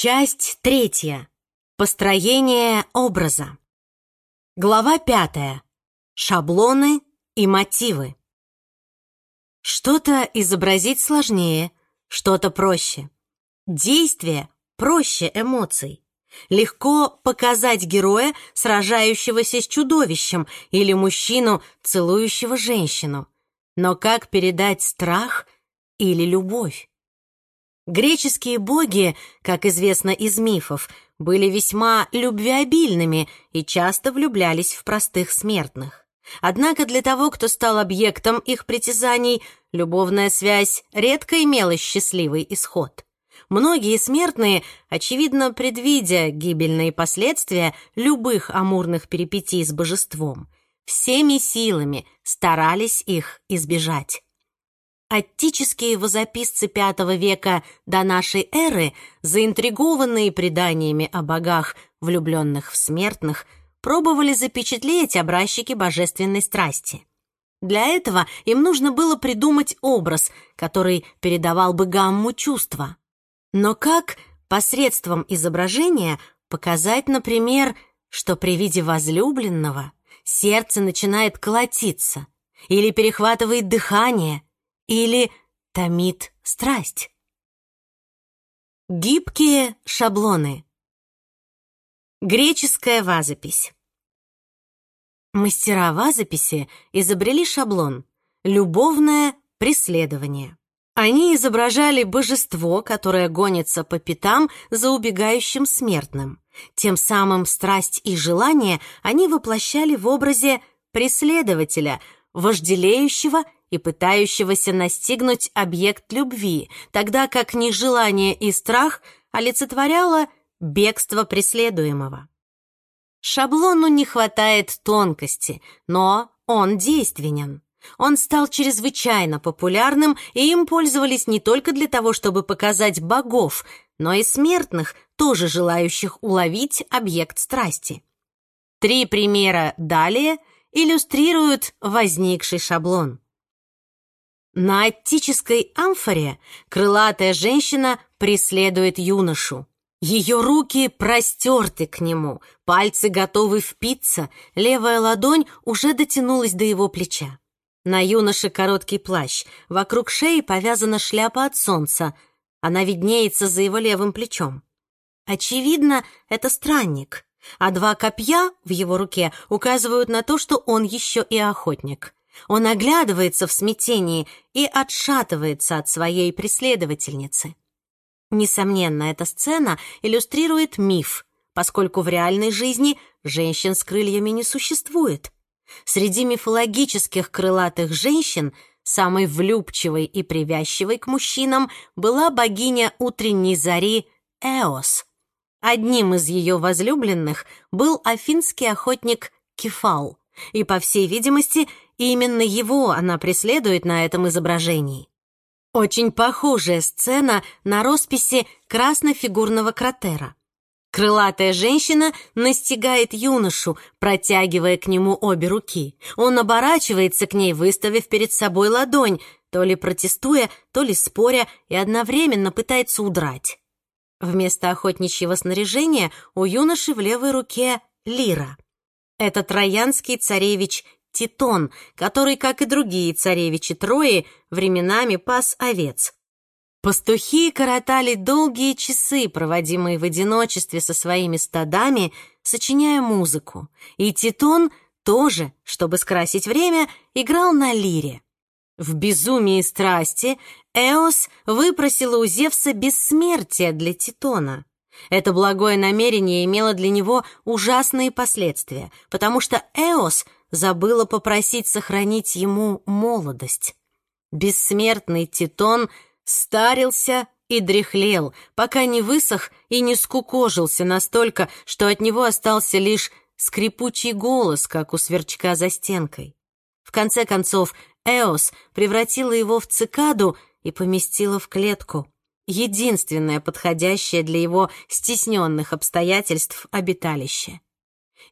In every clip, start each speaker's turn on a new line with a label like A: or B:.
A: Часть третья. Построение образа. Глава пятая. Шаблоны и мотивы. Что-то изобразить сложнее, что-то проще. Действие проще эмоций. Легко показать героя, сражающегося с чудовищем, или мужчину, целующего женщину. Но как передать страх или любовь? Греческие боги, как известно из мифов, были весьма любвеобильными и часто влюблялись в простых смертных. Однако для того, кто стал объектом их притязаний, любовная связь редко имела счастливый исход. Многие смертные, очевидно предвидя гибельные последствия любых амурных перипетий с божеством, всеми силами старались их избежать. Аттические возописцы V века до нашей эры, заинтригованные преданиями о богах, влюбленных в смертных, пробовали запечатлеть образчики божественной страсти. Для этого им нужно было придумать образ, который передавал бы гамму чувства. Но как посредством изображения показать, например, что при виде возлюбленного сердце начинает колотиться или перехватывает дыхание – или томит страсть. Гибкие шаблоны. Греческая вазопись. Мастера вазописи изобрели шаблон «любовное преследование». Они изображали божество, которое гонится по пятам за убегающим смертным. Тем самым страсть и желание они воплощали в образе преследователя, вожделеющего и пытающегося настигнуть объект любви, тогда как нежелание и страх олицетворяло бегство преследуемого. Шаблону не хватает тонкости, но он действенен. Он стал чрезвычайно популярным, и им пользовались не только для того, чтобы показать богов, но и смертных, тоже желающих уловить объект страсти. Три примера далее иллюстрируют возникший шаблон. На аттической амфоре крылатая женщина преследует юношу. Ее руки простерты к нему, пальцы готовы впиться, левая ладонь уже дотянулась до его плеча. На юноше короткий плащ, вокруг шеи повязана шляпа от солнца, она виднеется за его левым плечом. Очевидно, это странник, а два копья в его руке указывают на то, что он еще и охотник. Он оглядывается в смятении и отшатывается от своей преследовательницы. Несомненно, эта сцена иллюстрирует миф, поскольку в реальной жизни женщин с крыльями не существует. Среди мифологических крылатых женщин самой влюбчивой и привязчивой к мужчинам была богиня утренней зари Эос. Одним из ее возлюбленных был афинский охотник Кефал, и, по всей видимости, именно его она преследует на этом изображении. Очень похожая сцена на росписи краснофигурного кратера. Крылатая женщина настигает юношу, протягивая к нему обе руки. Он оборачивается к ней, выставив перед собой ладонь, то ли протестуя, то ли споря, и одновременно пытается удрать. Вместо охотничьего снаряжения у юноши в левой руке лира. Это троянский царевич Титон, который, как и другие царевичи Трои, временами пас овец. Пастухи коротали долгие часы, проводимые в одиночестве со своими стадами, сочиняя музыку. И Титон тоже, чтобы скрасить время, играл на лире. В безумии страсти Эос выпросила у Зевса бессмертие для Титона. Это благое намерение имело для него ужасные последствия, потому что Эос забыла попросить сохранить ему молодость. Бессмертный Титон старился и дряхлел, пока не высох и не скукожился настолько, что от него остался лишь скрипучий голос, как у сверчка за стенкой. В конце концов, Эос превратила его в цикаду и поместила в клетку единственное подходящее для его стесненных обстоятельств обиталище.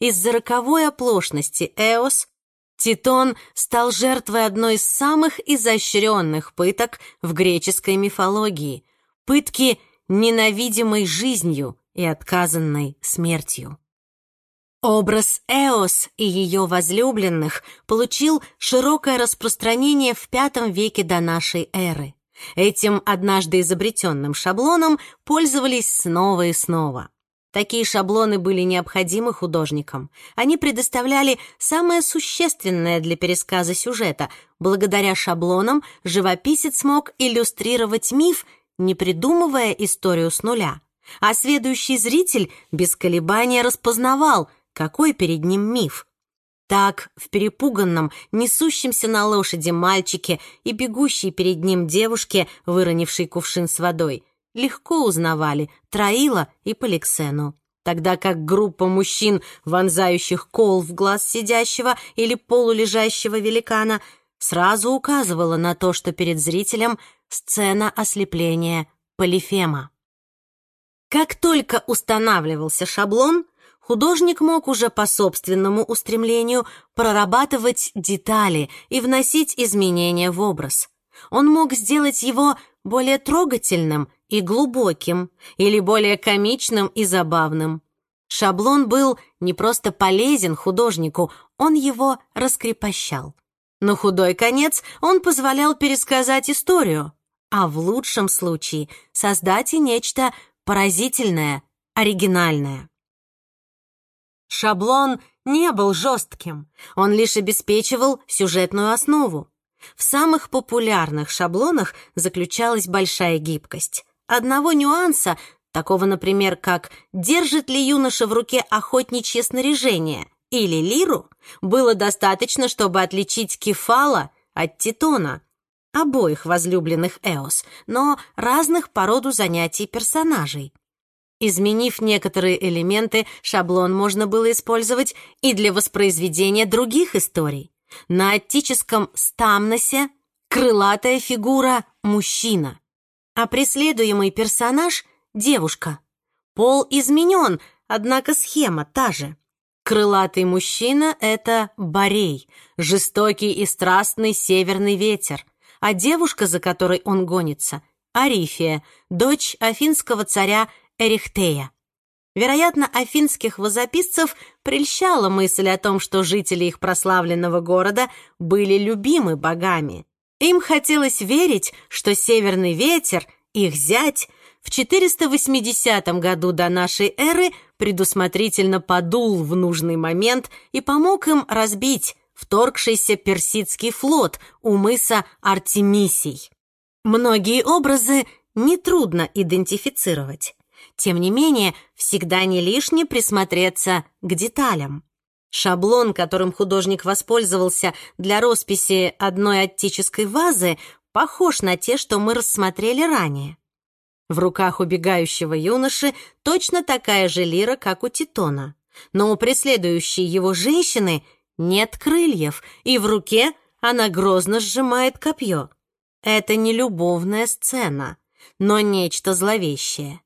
A: Из-за роковой оплошности Эос Титон стал жертвой одной из самых изощренных пыток в греческой мифологии — пытки ненавидимой жизнью и отказанной смертью. Образ Эос и ее возлюбленных получил широкое распространение в V веке до нашей эры. Этим однажды изобретенным шаблоном пользовались снова и снова. Такие шаблоны были необходимы художникам. Они предоставляли самое существенное для пересказа сюжета. Благодаря шаблонам живописец мог иллюстрировать миф, не придумывая историю с нуля. А следующий зритель без колебания распознавал, какой перед ним миф. Так, в перепуганном, несущемся на лошади мальчике и бегущей перед ним девушке, выронившей кувшин с водой, легко узнавали Троила и Поликсену, тогда как группа мужчин, вонзающих кол в глаз сидящего или полулежащего великана, сразу указывала на то, что перед зрителем сцена ослепления Полифема. Как только устанавливался шаблон, художник мог уже по собственному устремлению прорабатывать детали и вносить изменения в образ. Он мог сделать его более трогательным и глубоким, или более комичным и забавным. Шаблон был не просто полезен художнику, он его раскрепощал. На худой конец он позволял пересказать историю, а в лучшем случае создать и нечто поразительное, оригинальное. Шаблон не был жестким, он лишь обеспечивал сюжетную основу. В самых популярных шаблонах заключалась большая гибкость. Одного нюанса, такого, например, как «держит ли юноша в руке охотничье снаряжение» или лиру, было достаточно, чтобы отличить кефала от титона, обоих возлюбленных Эос, но разных по роду занятий персонажей. Изменив некоторые элементы, шаблон можно было использовать и для воспроизведения других историй. На аттическом стамносе крылатая фигура — мужчина, а преследуемый персонаж — девушка. Пол изменен, однако схема та же. Крылатый мужчина — это Борей, жестокий и страстный северный ветер, а девушка, за которой он гонится — Арифия, дочь афинского царя Эрихтея. Вероятно, афинских возописцев прельщала мысль о том, что жители их прославленного города были любимы богами. Им хотелось верить, что северный ветер, их зять, в 480 году до нашей эры предусмотрительно подул в нужный момент и помог им разбить вторгшийся персидский флот у мыса Артемисий. Многие образы нетрудно идентифицировать. Тем не менее, всегда не лишне присмотреться к деталям. Шаблон, которым художник воспользовался для росписи одной аттической вазы, похож на те, что мы рассмотрели ранее. В руках убегающего юноши точно такая же лира, как у Титона. Но у преследующей его женщины нет крыльев, и в руке она грозно сжимает копье. Это не любовная сцена, но нечто зловещее.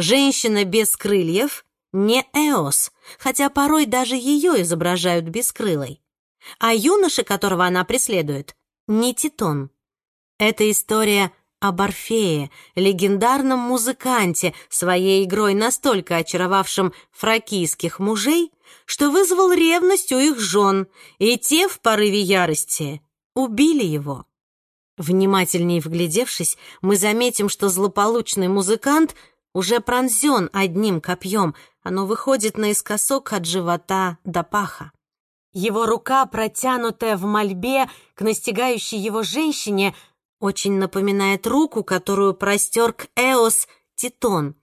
A: Женщина без крыльев не Эос, хотя порой даже ее изображают бескрылой. А юноша, которого она преследует, не Титон. Это история об Орфее, легендарном музыканте, своей игрой настолько очаровавшем фракийских мужей, что вызвал ревность у их жен, и те в порыве ярости убили его. Внимательнее вглядевшись, мы заметим, что злополучный музыкант уже пронзен одним копьем, оно выходит наискосок от живота до паха. Его рука, протянутая в мольбе к настигающей его женщине, очень напоминает руку, которую простер к Эос Титон.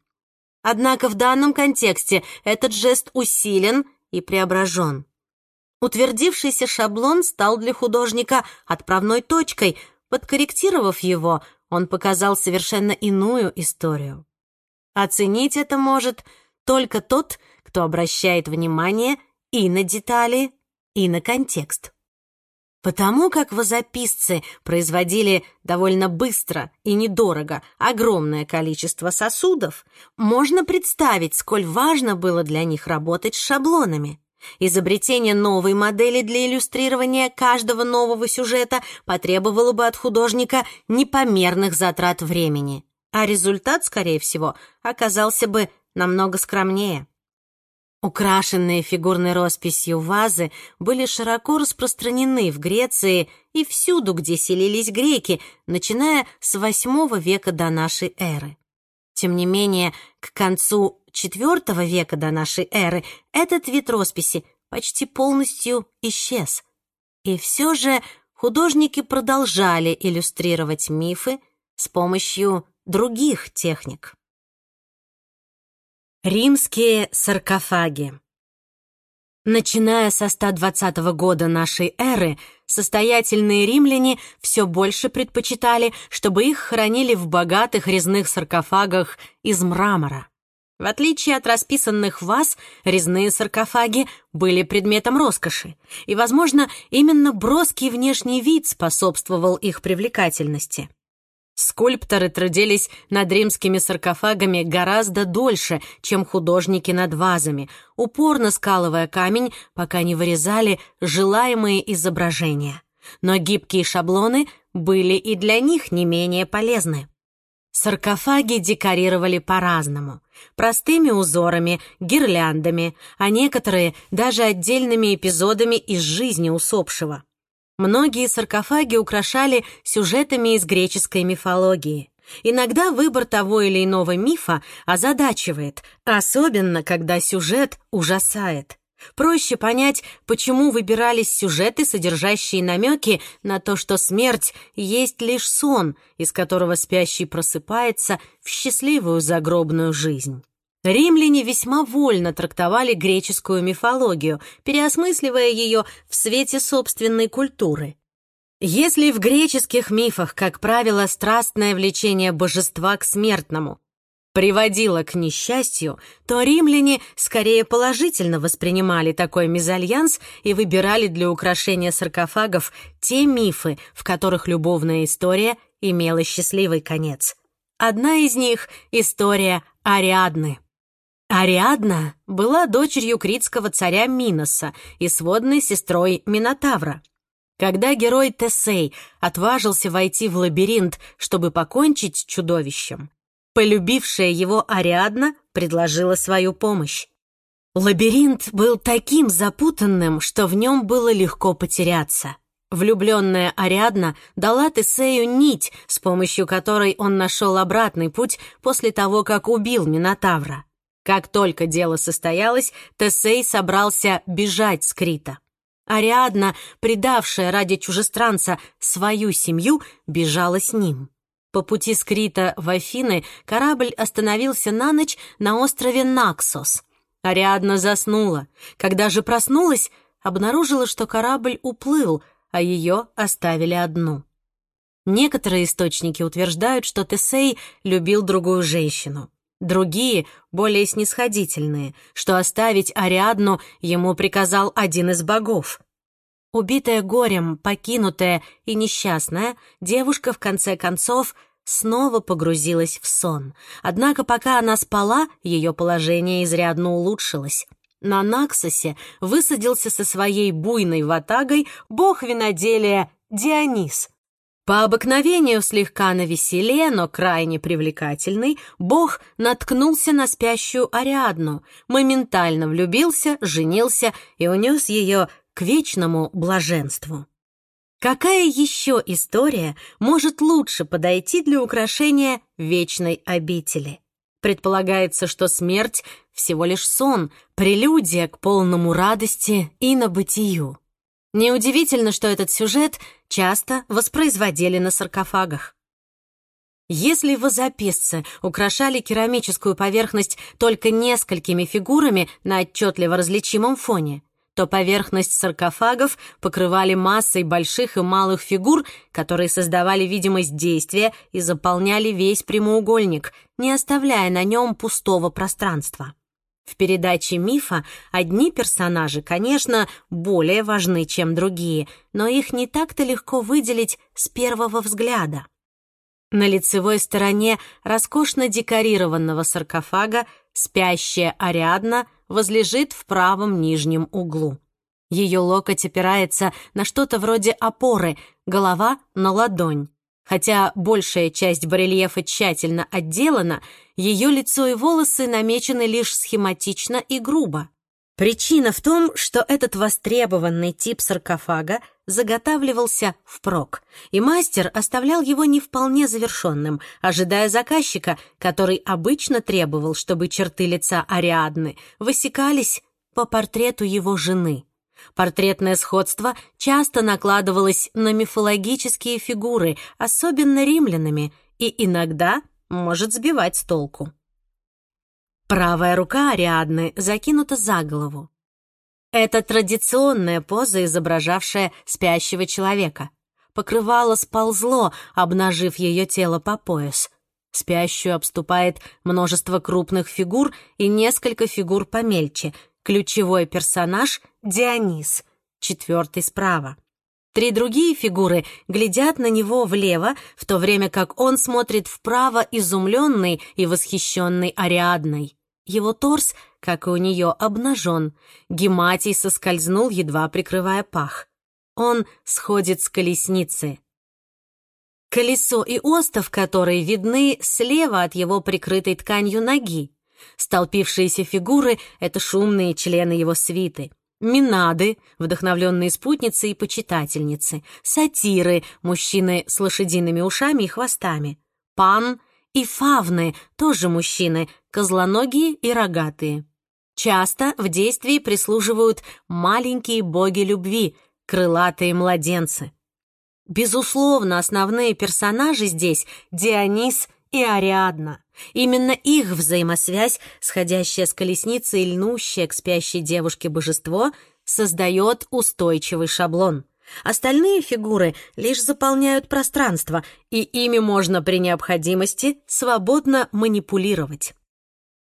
A: Однако в данном контексте этот жест усилен и преображен. Утвердившийся шаблон стал для художника отправной точкой. Подкорректировав его, он показал совершенно иную историю. Оценить это может только тот, кто обращает внимание и на детали, и на контекст. Потому как возописцы производили довольно быстро и недорого огромное количество сосудов, можно представить, сколь важно было для них работать с шаблонами. Изобретение новой модели для иллюстрирования каждого нового сюжета потребовало бы от художника непомерных затрат времени. А результат, скорее всего, оказался бы намного скромнее. Украшенные фигурной росписью вазы были широко распространены в Греции и всюду, где селились греки, начиная с VIII века до нашей эры. Тем не менее, к концу IV века до нашей эры этот вид росписи почти полностью исчез. И все же художники продолжали иллюстрировать мифы с помощью других техник. Римские саркофаги Начиная со 120 года нашей эры, состоятельные римляне все больше предпочитали, чтобы их хранили в богатых резных саркофагах из мрамора. В отличие от расписанных ваз, резные саркофаги были предметом роскоши, и, возможно, именно броский внешний вид способствовал их привлекательности. Скульпторы трудились над римскими саркофагами гораздо дольше, чем художники над вазами, упорно скалывая камень, пока не вырезали желаемые изображения. Но гибкие шаблоны были и для них не менее полезны. Саркофаги декорировали по-разному. Простыми узорами, гирляндами, а некоторые даже отдельными эпизодами из жизни усопшего. Многие саркофаги украшали сюжетами из греческой мифологии. Иногда выбор того или иного мифа озадачивает, особенно когда сюжет ужасает. Проще понять, почему выбирались сюжеты, содержащие намеки на то, что смерть есть лишь сон, из которого спящий просыпается в счастливую загробную жизнь. Римляне весьма вольно трактовали греческую мифологию, переосмысливая ее в свете собственной культуры. Если в греческих мифах, как правило, страстное влечение божества к смертному приводило к несчастью, то римляне скорее положительно воспринимали такой мезальянс и выбирали для украшения саркофагов те мифы, в которых любовная история имела счастливый конец. Одна из них — история Ариадны. Ариадна была дочерью критского царя Миноса и сводной сестрой Минотавра. Когда герой Тесей отважился войти в лабиринт, чтобы покончить с чудовищем, полюбившая его Ариадна предложила свою помощь. Лабиринт был таким запутанным, что в нем было легко потеряться. Влюбленная Ариадна дала Тесею нить, с помощью которой он нашел обратный путь после того, как убил Минотавра. Как только дело состоялось, Тесей собрался бежать с Крита. Ариадна, предавшая ради чужестранца свою семью, бежала с ним. По пути с Крита в Афины корабль остановился на ночь на острове Наксос. Ариадна заснула. Когда же проснулась, обнаружила, что корабль уплыл, а ее оставили одну. Некоторые источники утверждают, что Тесей любил другую женщину. Другие, более снисходительные, что оставить Ариадну ему приказал один из богов. Убитая горем, покинутая и несчастная, девушка в конце концов снова погрузилась в сон. Однако пока она спала, ее положение изрядно улучшилось. На Наксосе высадился со своей буйной ватагой бог виноделия Дионис — по обыкновению слегка навеселе, но крайне привлекательный, Бог наткнулся на спящую Ариадну, моментально влюбился, женился и унес ее к вечному блаженству. Какая еще история может лучше подойти для украшения вечной обители? Предполагается, что смерть — всего лишь сон, прелюдия к полному радости и на бытию. Неудивительно, что этот сюжет часто воспроизводили на саркофагах. Если возописцы украшали керамическую поверхность только несколькими фигурами на отчетливо различимом фоне, то поверхность саркофагов покрывали массой больших и малых фигур, которые создавали видимость действия и заполняли весь прямоугольник, не оставляя на нем пустого пространства. В передаче мифа одни персонажи, конечно, более важны, чем другие, но их не так-то легко выделить с первого взгляда. На лицевой стороне роскошно декорированного саркофага спящая Ариадна возлежит в правом нижнем углу. Ее локоть опирается на что-то вроде опоры, голова — на ладонь. Хотя большая часть барельефа тщательно отделана, ее лицо и волосы намечены лишь схематично и грубо. Причина в том, что этот востребованный тип саркофага заготавливался впрок, и мастер оставлял его не вполне завершенным, ожидая заказчика, который обычно требовал, чтобы черты лица Ариадны высекались по портрету его жены. Портретное сходство часто накладывалось на мифологические фигуры, особенно римлянами, и иногда может сбивать с толку. Правая рука Ариадны закинута за голову. Это традиционная поза, изображавшая спящего человека. Покрывало сползло, обнажив ее тело по пояс. Спящую обступает множество крупных фигур и несколько фигур помельче. Ключевой персонаж — Дионис, четвертый справа. Три другие фигуры глядят на него влево, в то время как он смотрит вправо, изумленный и восхищенный Ариадной. Его торс, как и у нее, обнажен. Гематий соскользнул, едва прикрывая пах. Он сходит с колесницы. Колесо и остов, которые видны слева от его прикрытой тканью ноги. Столпившиеся фигуры — это шумные члены его свиты. Минады, вдохновленные спутницы и почитательницы, сатиры, мужчины с лошадиными ушами и хвостами, пан и фавны, тоже мужчины, козлоногие и рогатые. Часто в действии прислуживают маленькие боги любви, крылатые младенцы. Безусловно, основные персонажи здесь — Дионис и Ариадна. Именно их взаимосвязь, сходящая с колесницы и льнущая к спящей девушке божество, создает устойчивый шаблон. Остальные фигуры лишь заполняют пространство, и ими можно при необходимости свободно манипулировать.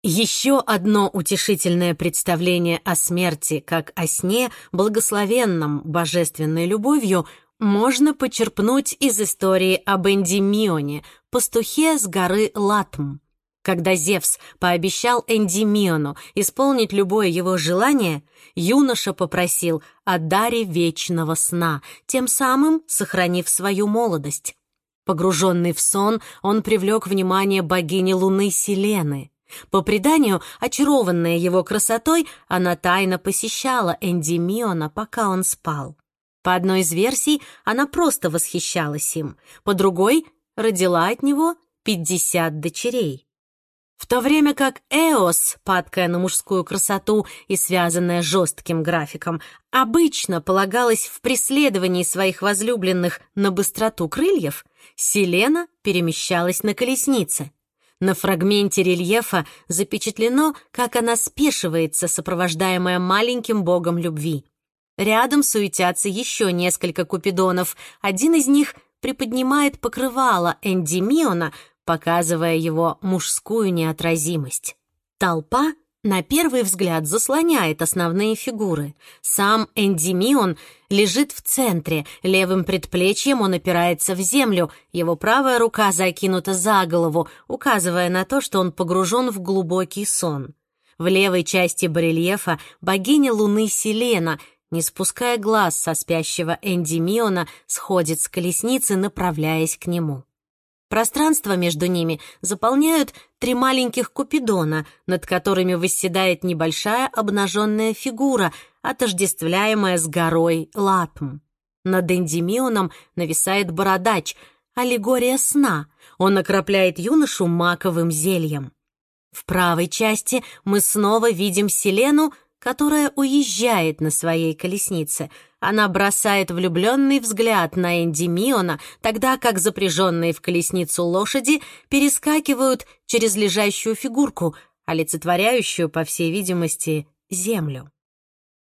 A: Еще одно утешительное представление о смерти, как о сне, благословенном божественной любовью, можно почерпнуть из истории об Эндимионе, пастухе с горы Латм. Когда Зевс пообещал Эндимиону исполнить любое его желание, юноша попросил о даре вечного сна, тем самым сохранив свою молодость. Погруженный в сон, он привлек внимание богини Луны Селены. По преданию, очарованная его красотой, она тайно посещала Эндимиона, пока он спал. По одной из версий, она просто восхищалась им, по другой — родила от него 50 дочерей. В то время как Эос, падкая на мужскую красоту и связанная жестким графиком, обычно полагалась в преследовании своих возлюбленных на быстроту крыльев, Селена перемещалась на колеснице. На фрагменте рельефа запечатлено, как она спешивается, сопровождаемая маленьким богом любви. Рядом суетятся еще несколько купидонов. Один из них приподнимает покрывало Эндимиона, показывая его мужскую неотразимость. Толпа на первый взгляд заслоняет основные фигуры. Сам Эндимион лежит в центре, левым предплечьем он опирается в землю, его правая рука закинута за голову, указывая на то, что он погружен в глубокий сон. В левой части барельефа богиня Луны Селена, не спуская глаз со спящего Эндимиона, сходит с колесницы, направляясь к нему. Пространство между ними заполняют три маленьких купидона, над которыми восседает небольшая обнаженная фигура, отождествляемая с горой Латм. Над Эндимионом нависает бородач, аллегория сна. Он окропляет юношу маковым зельем. В правой части мы снова видим Селену, которая уезжает на своей колеснице — она бросает влюбленный взгляд на Эндимиона, тогда как запряженные в колесницу лошади перескакивают через лежащую фигурку, олицетворяющую, по всей видимости, землю.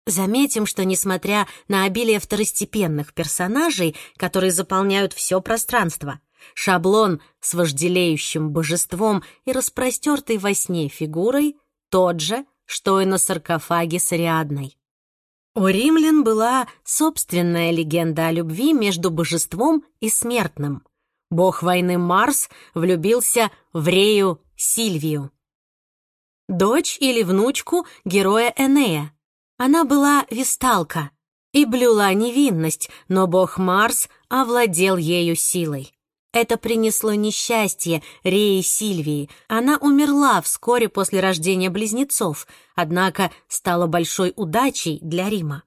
A: Заметим, что, несмотря на обилие второстепенных персонажей, которые заполняют все пространство, шаблон с вожделеющим божеством и распростертой во сне фигурой тот же, что и на саркофаге с Ариадной. У римлян была собственная легенда о любви между божеством и смертным. Бог войны Марс влюбился в Рею Сильвию. Дочь или внучку героя Энея. Она была весталка и блюла невинность, но бог Марс овладел ею силой. Это принесло несчастье Рее Сильвии. Она умерла вскоре после рождения близнецов, однако стала большой удачей для Рима.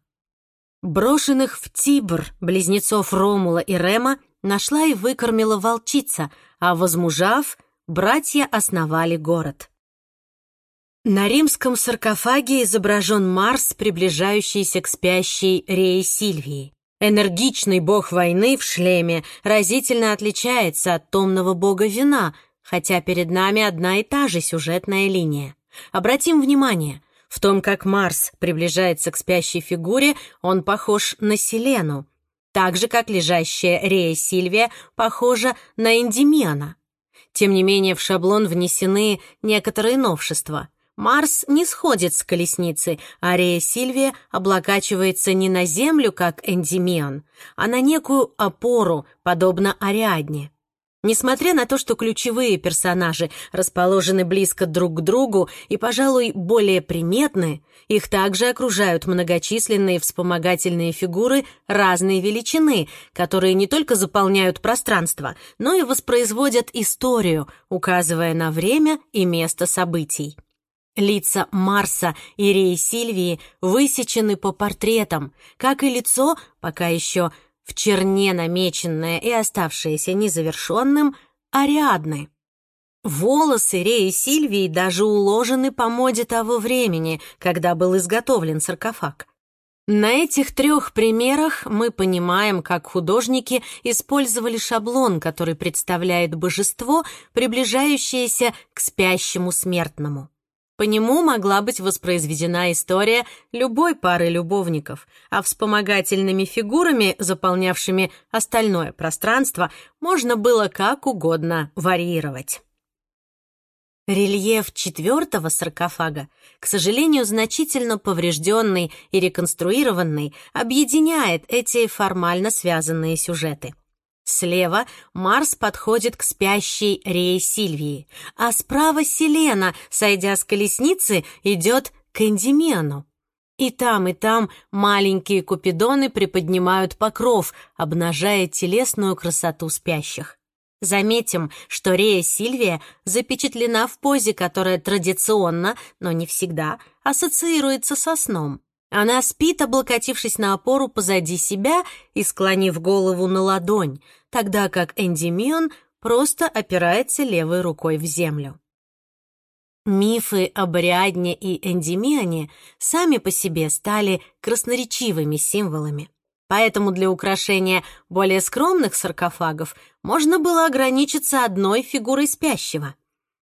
A: Брошенных в Тибр близнецов Ромула и Рема нашла и выкормила волчица, а возмужав, братья основали город. На римском саркофаге изображен Марс, приближающийся к спящей Рее Сильвии. Энергичный бог войны в шлеме разительно отличается от томного бога вина, хотя перед нами одна и та же сюжетная линия. Обратим внимание, в том, как Марс приближается к спящей фигуре, он похож на Селену, так же, как лежащая Рея Сильвия похожа на Эндимиана. Тем не менее, в шаблон внесены некоторые новшества. Марс не сходит с колесницы, а Рея Сильвия облокачивается не на Землю, как Эндимиан, а на некую опору, подобно Ариадне. Несмотря на то, что ключевые персонажи расположены близко друг к другу и, пожалуй, более приметны, их также окружают многочисленные вспомогательные фигуры разной величины, которые не только заполняют пространство, но и воспроизводят историю, указывая на время и место событий. Лица Марса и Реи Сильвии высечены по портретам, как и лицо, пока еще в черне намеченное и оставшееся незавершенным, Ариадны. Волосы Реи Сильвии даже уложены по моде того времени, когда был изготовлен саркофаг. На этих трех примерах мы понимаем, как художники использовали шаблон, который представляет божество, приближающееся к спящему смертному. По нему могла быть воспроизведена история любой пары любовников, а вспомогательными фигурами, заполнявшими остальное пространство, можно было как угодно варьировать. Рельеф четвертого саркофага, к сожалению, значительно поврежденный и реконструированный, объединяет эти формально связанные сюжеты. Слева Марс подходит к спящей Рее Сильвии, а справа Селена, сойдя с колесницы, идет к Эндимену. И там, и там маленькие купидоны приподнимают покров, обнажая телесную красоту спящих. Заметим, что Рея Сильвия запечатлена в позе, которая традиционно, но не всегда, ассоциируется со сном. Она спит, облокотившись на опору позади себя и склонив голову на ладонь, тогда как Эндимион просто опирается левой рукой в землю. Мифы об Ариадне и Эндимионе сами по себе стали красноречивыми символами. Поэтому для украшения более скромных саркофагов можно было ограничиться одной фигурой спящего.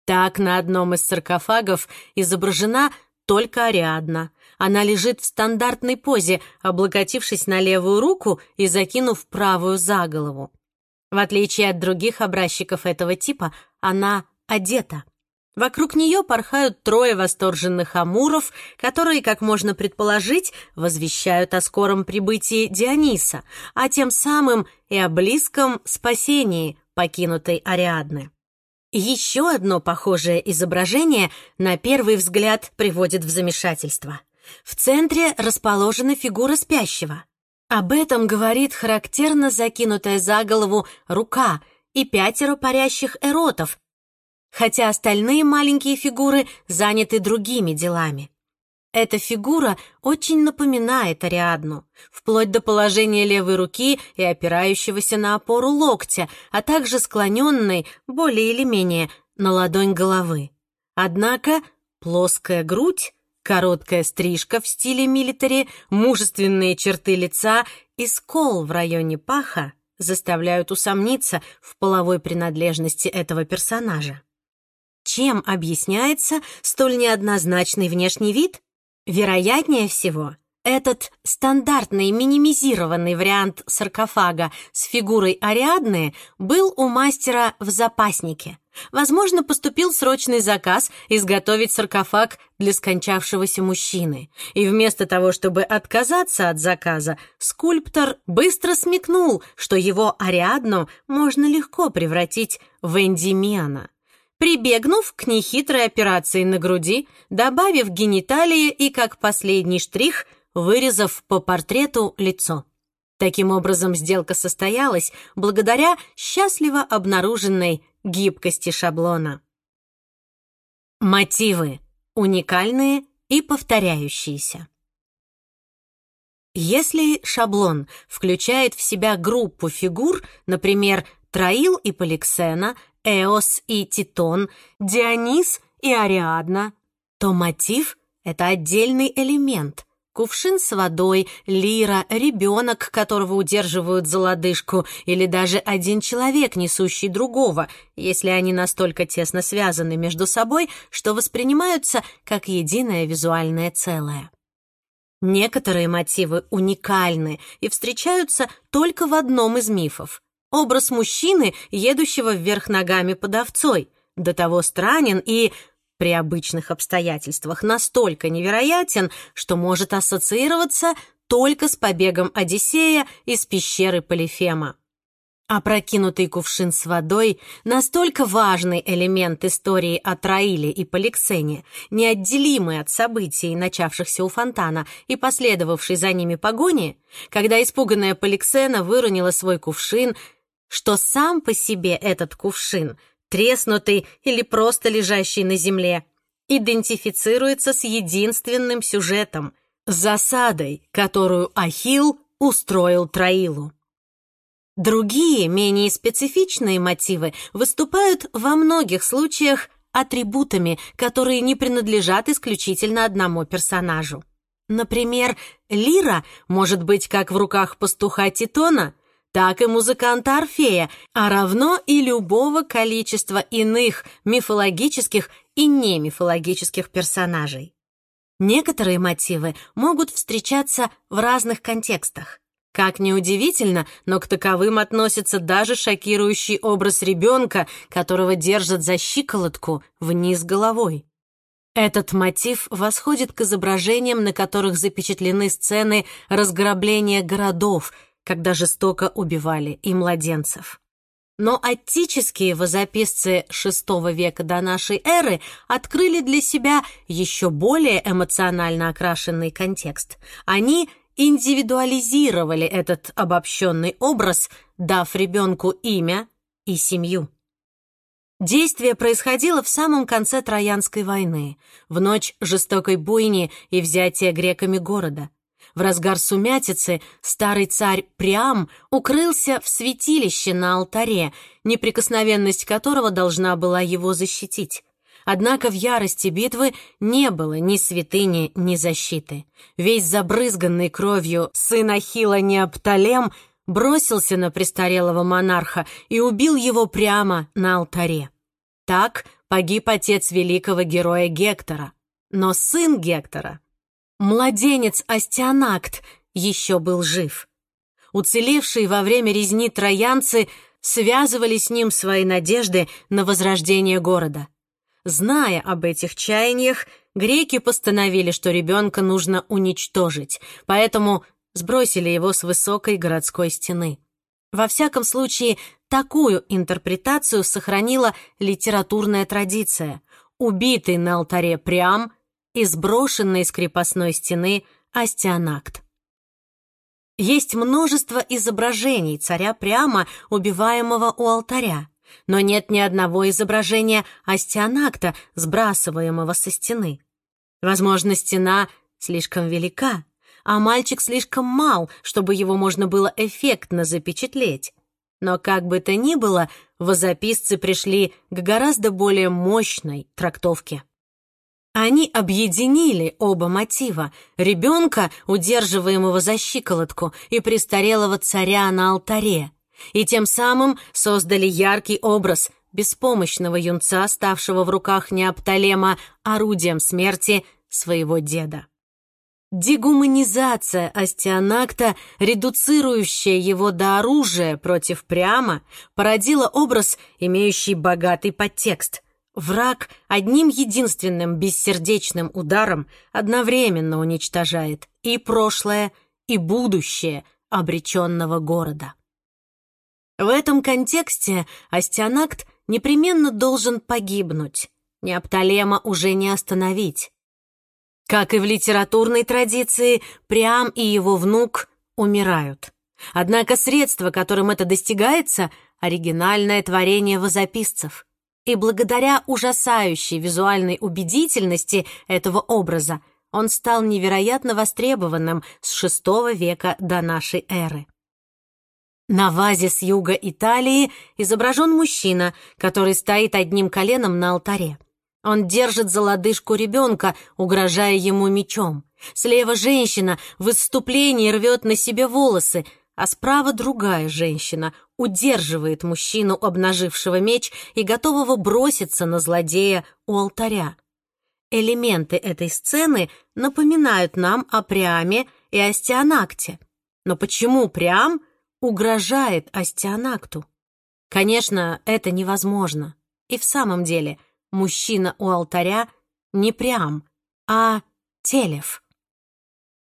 A: Так на одном из саркофагов изображена только Ариадна, она лежит в стандартной позе, облокотившись на левую руку и закинув правую за голову. В отличие от других образчиков этого типа, она одета. Вокруг нее порхают трое восторженных амуров, которые, как можно предположить, возвещают о скором прибытии Диониса, а тем самым и о близком спасении покинутой Ариадны. Еще одно похожее изображение на первый взгляд приводит в замешательство. В центре расположена фигура спящего. Об этом говорит характерно закинутая за голову рука и пятеро парящих эротов, хотя остальные маленькие фигуры заняты другими делами. Эта фигура очень напоминает Ариадну, вплоть до положения левой руки и опирающегося на опору локтя, а также склоненной, более или менее, на ладонь головы. Однако плоская грудь Короткая стрижка в стиле милитари, мужественные черты лица и скол в районе паха заставляют усомниться в половой принадлежности этого персонажа. Чем объясняется столь неоднозначный внешний вид? Вероятнее всего, этот стандартный минимизированный вариант саркофага с фигурой Ариадны был у мастера в запаснике. Возможно, поступил срочный заказ изготовить саркофаг для скончавшегося мужчины. И вместо того, чтобы отказаться от заказа, скульптор быстро смекнул, что его Ариадну можно легко превратить в Эндимиана. Прибегнув к нехитрой операции на груди, добавив гениталии и, как последний штрих, вырезав по портрету лицо. Таким образом, сделка состоялась благодаря счастливо обнаруженной гибкости шаблона. Мотивы уникальные и повторяющиеся. Если шаблон включает в себя группу фигур, например, Троил и Поликсена, Эос и Титон, Дионис и Ариадна, то мотив — это отдельный элемент. Кувшин с водой, лира, ребенок, которого удерживают за лодыжку, или даже один человек, несущий другого, если они настолько тесно связаны между собой, что воспринимаются как единое визуальное целое. Некоторые мотивы уникальны и встречаются только в одном из мифов. Образ мужчины, едущего вверх ногами под овцой, до того странен и, при обычных обстоятельствах, настолько невероятен, что может ассоциироваться только с побегом Одиссея из пещеры Полифема. Опрокинутый кувшин с водой — настолько важный элемент истории о Троиле и Поликсене, неотделимый от событий, начавшихся у фонтана и последовавшей за ними погони, когда испуганная Поликсена выронила свой кувшин, что сам по себе этот кувшин, треснутый или просто лежащий на земле, идентифицируется с единственным сюжетом — засадой, которую Ахилл устроил Троилу. Другие, менее специфичные мотивы выступают во многих случаях атрибутами, которые не принадлежат исключительно одному персонажу. Например, лира может быть как в руках пастуха Титона, так и музыканта Орфея, а равно и любого количества иных мифологических и немифологических персонажей. Некоторые мотивы могут встречаться в разных контекстах. Как ни удивительно, но к таковым относится даже шокирующий образ ребенка, которого держат за щиколотку вниз головой. Этот мотив восходит к изображениям, на которых запечатлены сцены разграбления городов, когда жестоко убивали и младенцев. Но аттические возописцы VI века до нашей эры открыли для себя еще более эмоционально окрашенный контекст. Они индивидуализировали этот обобщенный образ, дав ребенку имя и семью. Действие происходило в самом конце Троянской войны, в ночь жестокой буйни и взятия греками города. В разгар сумятицы старый царь Приам укрылся в святилище на алтаре, неприкосновенность которого должна была его защитить. Однако в ярости битвы не было ни святыни, ни защиты. Весь забрызганный кровью сын Ахилла Неопталем бросился на престарелого монарха и убил его прямо на алтаре. Так погиб отец великого героя Гектора. Но сын Гектора, младенец Астианакт, еще был жив. Уцелевшие во время резни троянцы связывали с ним свои надежды на возрождение города. Зная об этих чаяниях, греки постановили, что ребенка нужно уничтожить, поэтому сбросили его с высокой городской стены. Во всяком случае, такую интерпретацию сохранила литературная традиция. Убитый на алтаре Приам и сброшенный с крепостной стены Астианакт. Есть множество изображений царя Приама, убиваемого у алтаря но нет ни одного изображения астианакта, сбрасываемого со стены. Возможно, стена слишком велика, а мальчик слишком мал, чтобы его можно было эффектно запечатлеть. Но как бы то ни было, возописцы пришли к гораздо более мощной трактовке. Они объединили оба мотива — ребенка, удерживаемого за щиколотку, и престарелого царя на алтаре — и тем самым создали яркий образ беспомощного юнца, ставшего в руках Неопталема орудием смерти своего деда. Дегуманизация Астианакта, редуцирующая его до оружия против Приама, породила образ, имеющий богатый подтекст. Враг одним единственным бессердечным ударом одновременно уничтожает и прошлое, и будущее обреченного города. В этом контексте Астианакт непременно должен погибнуть. Неопталема уже не остановить. Как и в литературной традиции, Приам и его внук умирают. Однако средство, которым это достигается — оригинальное творение возописцев. И благодаря ужасающей визуальной убедительности этого образа он стал невероятно востребованным с VI века до нашей эры. На вазе с юга Италии изображен мужчина, который стоит одним коленом на алтаре. Он держит за лодыжку ребенка, угрожая ему мечом. Слева женщина в выступлении рвет на себе волосы, а справа другая женщина удерживает мужчину, обнажившего меч и готового броситься на злодея у алтаря. Элементы этой сцены напоминают нам о Приаме и Астианакте. Но почему Приам угрожает Астианакту? Конечно, это невозможно. И в самом деле, мужчина у алтаря не Приам, а Телев.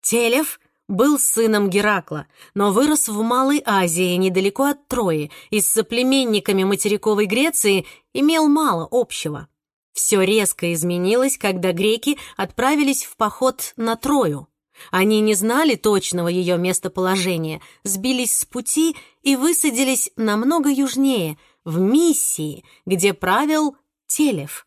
A: Телев был сыном Геракла, но вырос в Малой Азии, недалеко от Трои, и с соплеменниками материковой Греции имел мало общего. Все резко изменилось, когда греки отправились в поход на Трою. Они не знали точного ее местоположения, сбились с пути и высадились намного южнее, в Миссии, где правил Телев.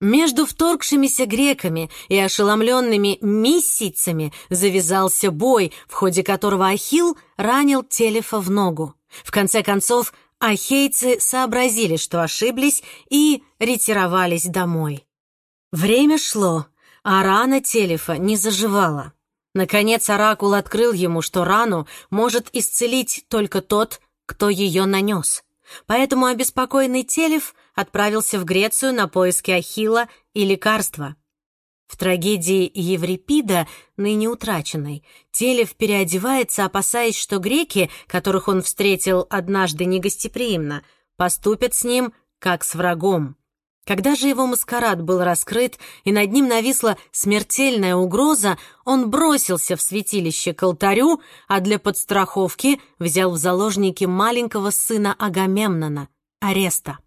A: Между вторгшимися греками и ошеломленными миссийцами завязался бой, в ходе которого Ахилл ранил Телефа в ногу. В конце концов, ахейцы сообразили, что ошиблись, и ретировались домой. Время шло, а рана Телефа не заживала. Наконец Оракул открыл ему, что рану может исцелить только тот, кто ее нанес. Поэтому обеспокоенный Телев отправился в Грецию на поиски Ахилла и лекарства. В трагедии Еврипида, ныне утраченной, Телев переодевается, опасаясь, что греки, которых он встретил однажды негостеприимно, поступят с ним как с врагом. Когда же его маскарад был раскрыт и над ним нависла смертельная угроза, он бросился в святилище к алтарю, а для подстраховки взял в заложники маленького сына Агамемнона, Ареста.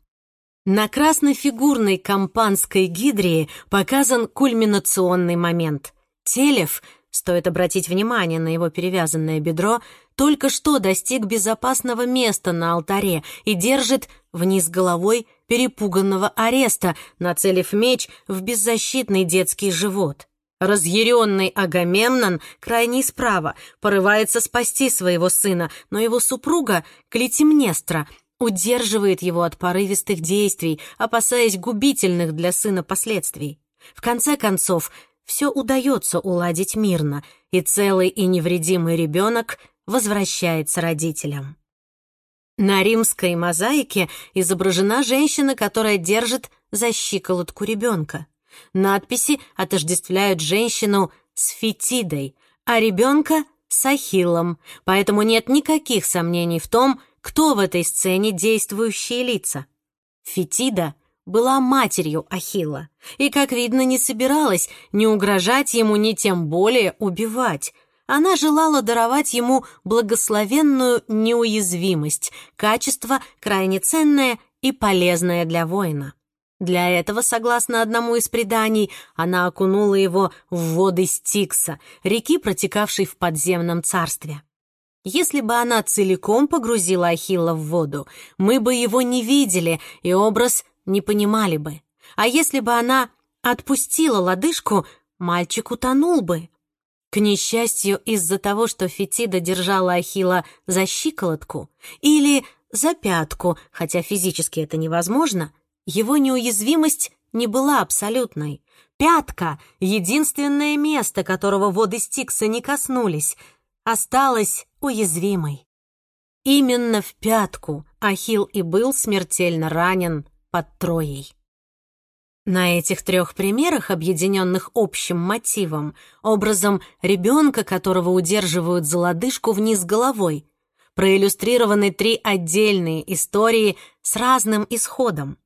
A: На краснофигурной кампанской гидрии показан кульминационный момент. Телев, стоит обратить внимание на его перевязанное бедро, только что достиг безопасного места на алтаре и держит вниз головой перепуганного ареста, нацелив меч в беззащитный детский живот. Разъяренный Агамемнон, крайний справа, порывается спасти своего сына, но его супруга, Клетимнестра, удерживает его от порывистых действий, опасаясь губительных для сына последствий. В конце концов, все удается уладить мирно, и целый и невредимый ребенок возвращается родителям. На римской мозаике изображена женщина, которая держит за щиколотку ребенка. Надписи отождествляют женщину с Фетидой, а ребенка с Ахиллом, поэтому нет никаких сомнений в том, кто в этой сцене действующие лица. Фетида была матерью Ахилла и, как видно, не собиралась ни угрожать ему, ни тем более убивать. Она желала даровать ему благословенную неуязвимость, качество крайне ценное и полезное для воина. Для этого, согласно одному из преданий, она окунула его в воды Стикса, реки, протекавшей в подземном царстве. Если бы она целиком погрузила Ахилла в воду, мы бы его не видели и образ не понимали бы. А если бы она отпустила лодыжку, мальчик утонул бы. К несчастью, из-за того, что Фетида держала Ахилла за щиколотку или за пятку, хотя физически это невозможно, его неуязвимость не была абсолютной. Пятка — единственное место, которого воды Стикса не коснулись — осталась уязвимой. Именно в пятку Ахилл и был смертельно ранен под Троей. На этих трех примерах, объединенных общим мотивом, образом ребенка, которого удерживают за лодыжку вниз головой, проиллюстрированы три отдельные истории с разным исходом.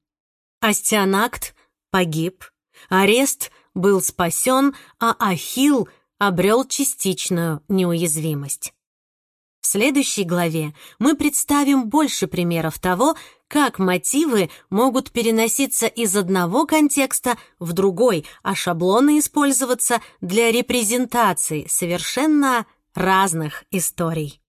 A: Астианакт погиб, Арест был спасен, а Ахилл обрел частичную неуязвимость. В следующей главе мы представим больше примеров того, как мотивы могут переноситься из одного контекста в другой, а шаблоны использоваться для репрезентации совершенно разных историй.